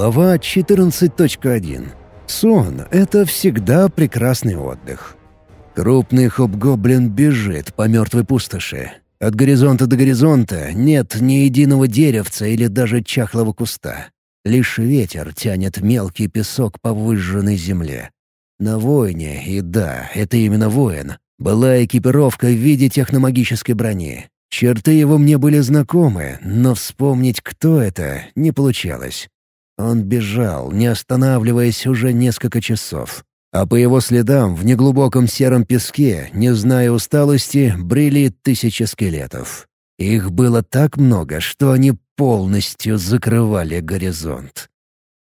Глава 14.1. Сон — это всегда прекрасный отдых. Крупный хоб-гоблин бежит по мертвой пустоши. От горизонта до горизонта нет ни единого деревца или даже чахлого куста. Лишь ветер тянет мелкий песок по выжженной земле. На воине, и да, это именно воин, была экипировка в виде техномагической брони. Черты его мне были знакомы, но вспомнить, кто это, не получалось. Он бежал, не останавливаясь уже несколько часов. А по его следам в неглубоком сером песке, не зная усталости, брели тысячи скелетов. Их было так много, что они полностью закрывали горизонт.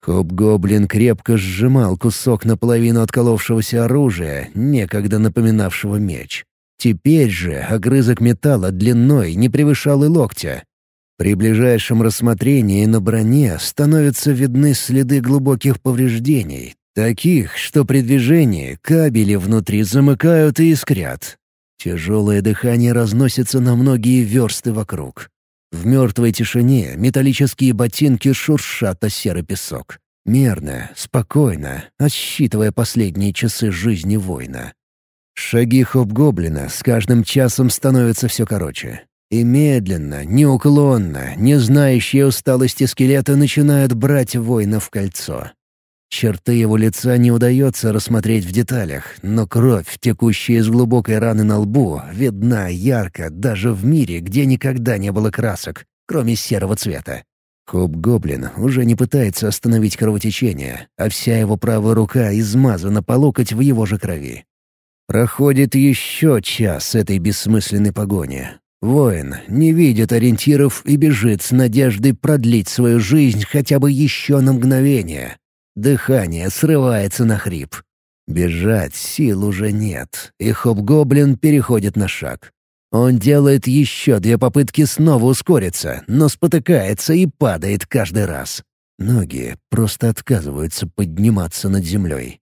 Хоб-гоблин крепко сжимал кусок наполовину отколовшегося оружия, некогда напоминавшего меч. Теперь же огрызок металла длиной не превышал и локтя, при ближайшем рассмотрении на броне становятся видны следы глубоких повреждений, таких, что при движении кабели внутри замыкают и искрят. Тяжелое дыхание разносится на многие версты вокруг. В мертвой тишине металлические ботинки шуршат о серый песок. Мерно, спокойно, отсчитывая последние часы жизни воина. Шаги хоп-гоблина с каждым часом становятся все короче. И медленно, неуклонно, не знающие усталости скелета начинают брать воина в кольцо. Черты его лица не удается рассмотреть в деталях, но кровь, текущая из глубокой раны на лбу, видна ярко даже в мире, где никогда не было красок, кроме серого цвета. Хоб-гоблин уже не пытается остановить кровотечение, а вся его правая рука измазана по локоть в его же крови. Проходит еще час этой бессмысленной погони, Воин не видит ориентиров и бежит с надеждой продлить свою жизнь хотя бы еще на мгновение. Дыхание срывается на хрип. Бежать сил уже нет, и хоп-гоблин переходит на шаг. Он делает еще две попытки снова ускориться, но спотыкается и падает каждый раз. Ноги просто отказываются подниматься над землей.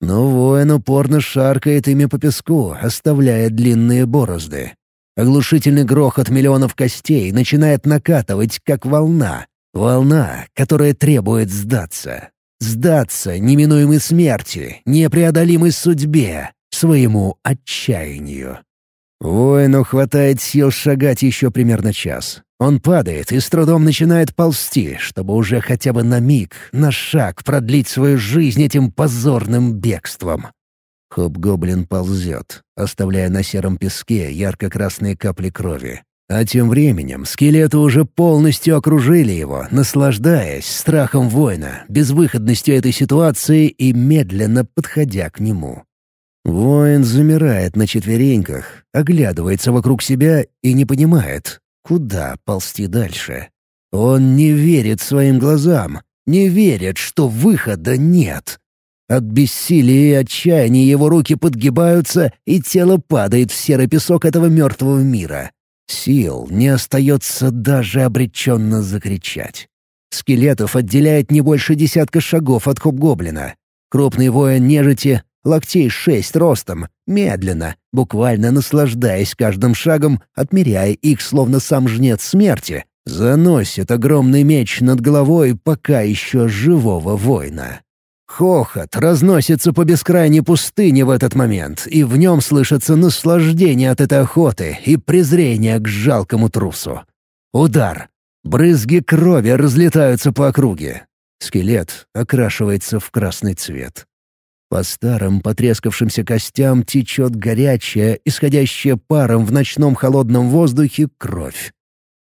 Но воин упорно шаркает ими по песку, оставляя длинные борозды. Оглушительный грохот миллионов костей начинает накатывать, как волна. Волна, которая требует сдаться. Сдаться неминуемой смерти, непреодолимой судьбе, своему отчаянию. Воину хватает сил шагать еще примерно час. Он падает и с трудом начинает ползти, чтобы уже хотя бы на миг, на шаг продлить свою жизнь этим позорным бегством. Хоб-гоблин ползет, оставляя на сером песке ярко-красные капли крови. А тем временем скелеты уже полностью окружили его, наслаждаясь страхом воина, безвыходностью этой ситуации и медленно подходя к нему. Воин замирает на четвереньках, оглядывается вокруг себя и не понимает, куда ползти дальше. Он не верит своим глазам, не верит, что выхода нет. От бессилия и отчаяния его руки подгибаются, и тело падает в серый песок этого мертвого мира. Сил не остается даже обреченно закричать. Скелетов отделяет не больше десятка шагов от хоб-гоблина. Крупный воин нежити, локтей шесть ростом, медленно, буквально наслаждаясь каждым шагом, отмеряя их словно сам жнец смерти, заносит огромный меч над головой пока еще живого воина. Хохот разносится по бескрайней пустыне в этот момент, и в нем слышится наслаждение от этой охоты и презрение к жалкому трусу. Удар. Брызги крови разлетаются по округе. Скелет окрашивается в красный цвет. По старым потрескавшимся костям течет горячая, исходящая паром в ночном холодном воздухе кровь.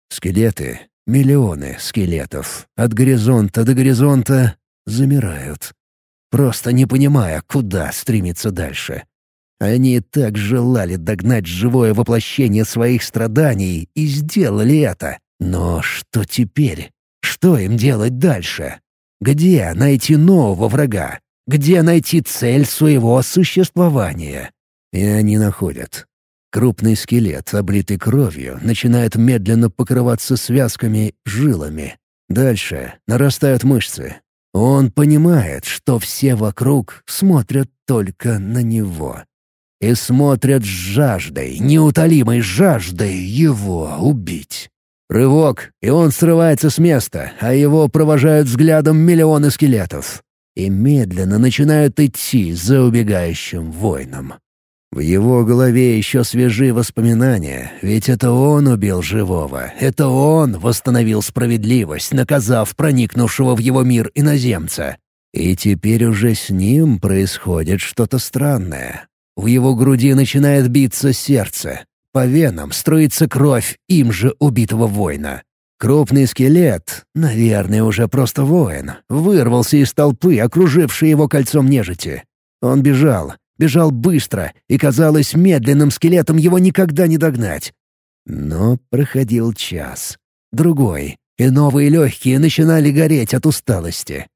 Скелеты, миллионы скелетов, от горизонта до горизонта замирают просто не понимая, куда стремиться дальше. Они так желали догнать живое воплощение своих страданий и сделали это. Но что теперь? Что им делать дальше? Где найти нового врага? Где найти цель своего существования? И они находят. Крупный скелет, облитый кровью, начинает медленно покрываться связками, жилами. Дальше нарастают мышцы, он понимает, что все вокруг смотрят только на него. И смотрят с жаждой, неутолимой жаждой его убить. Рывок, и он срывается с места, а его провожают взглядом миллионы скелетов. И медленно начинают идти за убегающим воином. В его голове еще свежи воспоминания, ведь это он убил живого, это он восстановил справедливость, наказав проникнувшего в его мир иноземца. И теперь уже с ним происходит что-то странное. В его груди начинает биться сердце. По венам струится кровь им же убитого воина. Крупный скелет, наверное, уже просто воин, вырвался из толпы, окружившей его кольцом нежити. Он бежал, бежал быстро, и, казалось, медленным скелетом его никогда не догнать. Но проходил час. Другой, и новые легкие начинали гореть от усталости.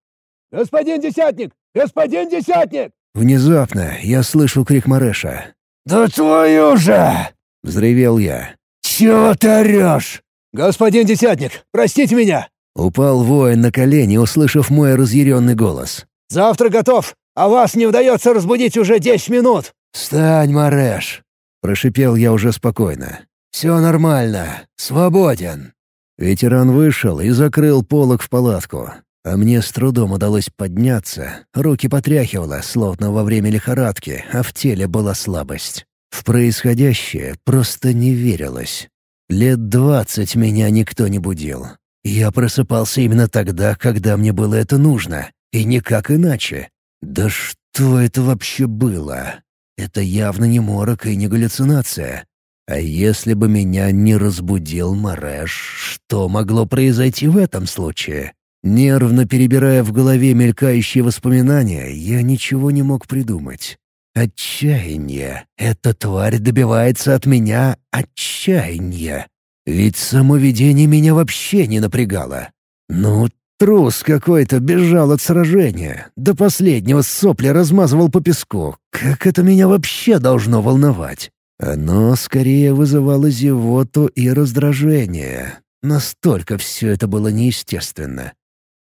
«Господин Десятник! Господин Десятник!» Внезапно я слышу крик Мареша. «Да твою же!» — взревел я. «Чего ты орешь?» «Господин Десятник, простите меня!» Упал воин на колени, услышав мой разъяренный голос. «Завтра готов! А вас не удается разбудить уже десять минут!» «Встань, Мареш!» — прошипел я уже спокойно. «Все нормально. Свободен». Ветеран вышел и закрыл полок в палатку. А мне с трудом удалось подняться. Руки потряхивало, словно во время лихорадки, а в теле была слабость. В происходящее просто не верилось. Лет двадцать меня никто не будил. Я просыпался именно тогда, когда мне было это нужно, и никак иначе. Да что это вообще было? Это явно не морок и не галлюцинация. А если бы меня не разбудил Мареш, что могло произойти в этом случае? Нервно перебирая в голове мелькающие воспоминания, я ничего не мог придумать. Отчаяние. Эта тварь добивается от меня отчаяния. Ведь само видение меня вообще не напрягало. Ну, Трус какой-то бежал от сражения. До последнего сопли размазывал по песку. Как это меня вообще должно волновать? Оно скорее вызывало зевоту и раздражение. Настолько все это было неестественно.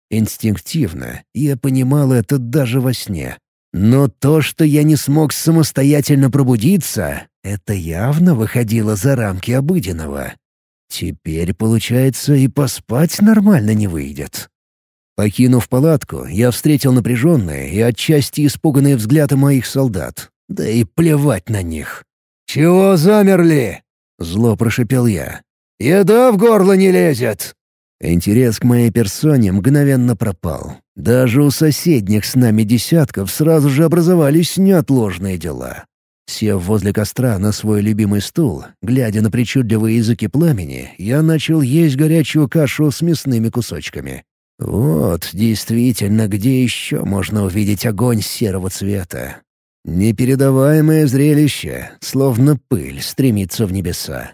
Инстинктивно я понимал это даже во сне. Но то, что я не смог самостоятельно пробудиться, это явно выходило за рамки обыденного. Теперь, получается, и поспать нормально не выйдет. Покинув палатку, я встретил напряженные и отчасти испуганные взгляды моих солдат. Да и плевать на них. «Чего замерли?» — зло прошипел я. «Еда в горло не лезет!» Интерес к моей персоне мгновенно пропал. Даже у соседних с нами десятков сразу же образовались неотложные дела. Сев возле костра на свой любимый стул, глядя на причудливые языки пламени, я начал есть горячую кашу с мясными кусочками. Вот, действительно, где еще можно увидеть огонь серого цвета? Непередаваемое зрелище, словно пыль, стремится в небеса.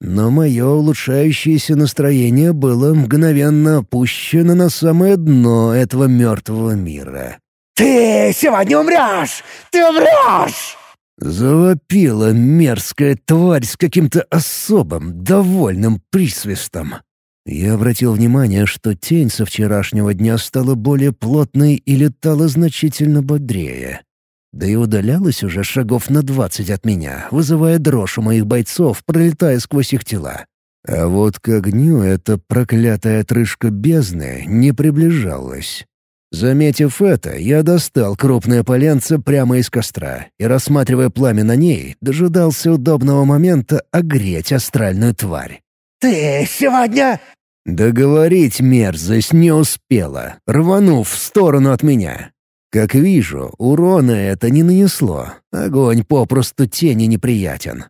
Но мое улучшающееся настроение было мгновенно опущено на самое дно этого мертвого мира. «Ты сегодня умрешь! Ты умрешь!» Завопила мерзкая тварь с каким-то особым, довольным присвистом. Я обратил внимание, что тень со вчерашнего дня стала более плотной и летала значительно бодрее. Да и удалялась уже шагов на двадцать от меня, вызывая дрожь у моих бойцов, пролетая сквозь их тела. А вот к огню эта проклятая отрыжка бездны не приближалась. Заметив это, я достал крупное поленце прямо из костра и, рассматривая пламя на ней, дожидался удобного момента огреть астральную тварь. «Ты сегодня Договорить мерзость не успела, рванув в сторону от меня. Как вижу, урона это не нанесло. Огонь попросту тени неприятен.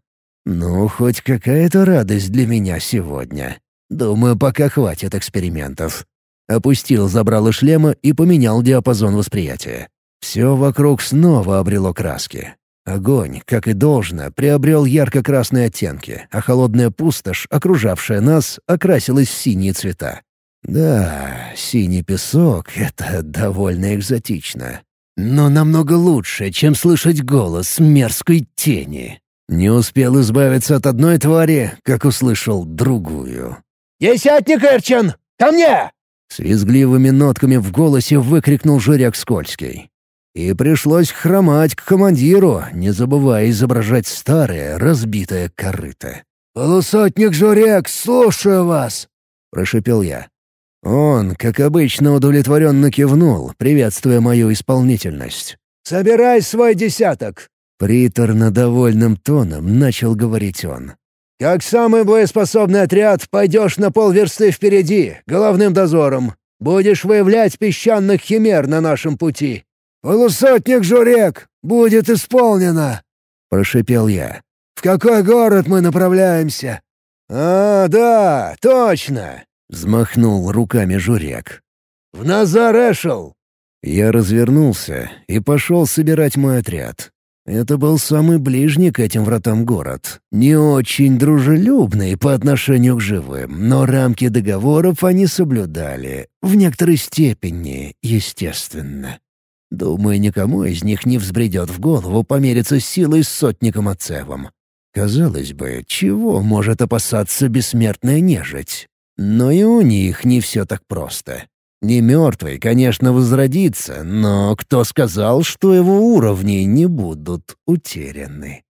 Ну, хоть какая-то радость для меня сегодня. Думаю, пока хватит экспериментов. Опустил забрало шлема и поменял диапазон восприятия. Все вокруг снова обрело краски. Огонь, как и должно, приобрел ярко-красные оттенки, а холодная пустошь, окружавшая нас, окрасилась в синие цвета. Да, синий песок — это довольно экзотично. Но намного лучше, чем слышать голос мерзкой тени. Не успел избавиться от одной твари, как услышал другую. «Десятник Эрчин! Ко мне!» С визгливыми нотками в голосе выкрикнул Жиряк Скользкий. И пришлось хромать к командиру, не забывая изображать старое, разбитое корыто. «Полусотник Журек, слушаю вас!» — прошепел я. Он, как обычно, удовлетворенно кивнул, приветствуя мою исполнительность. «Собирай свой десяток!» Приторно довольным тоном начал говорить он. «Как самый боеспособный отряд пойдешь на полверсты впереди, головным дозором. Будешь выявлять песчаных химер на нашем пути. Полусотник Журек! Будет исполнено!» — прошепел я. «В какой город мы направляемся?» «А, да, точно!» — взмахнул руками Журек. «В Назар-Эшел!» Я развернулся и пошел собирать мой отряд. Это был самый ближний к этим вратам город. Не очень дружелюбный по отношению к живым, но рамки договоров они соблюдали. В некоторой степени, естественно. Думаю, никому из них не взбредет в голову помериться силой с сотником Ацевом. Казалось бы, чего может опасаться бессмертная нежить? Но и у них не все так просто. Не мертвый, конечно, возродится, но кто сказал, что его уровни не будут утеряны?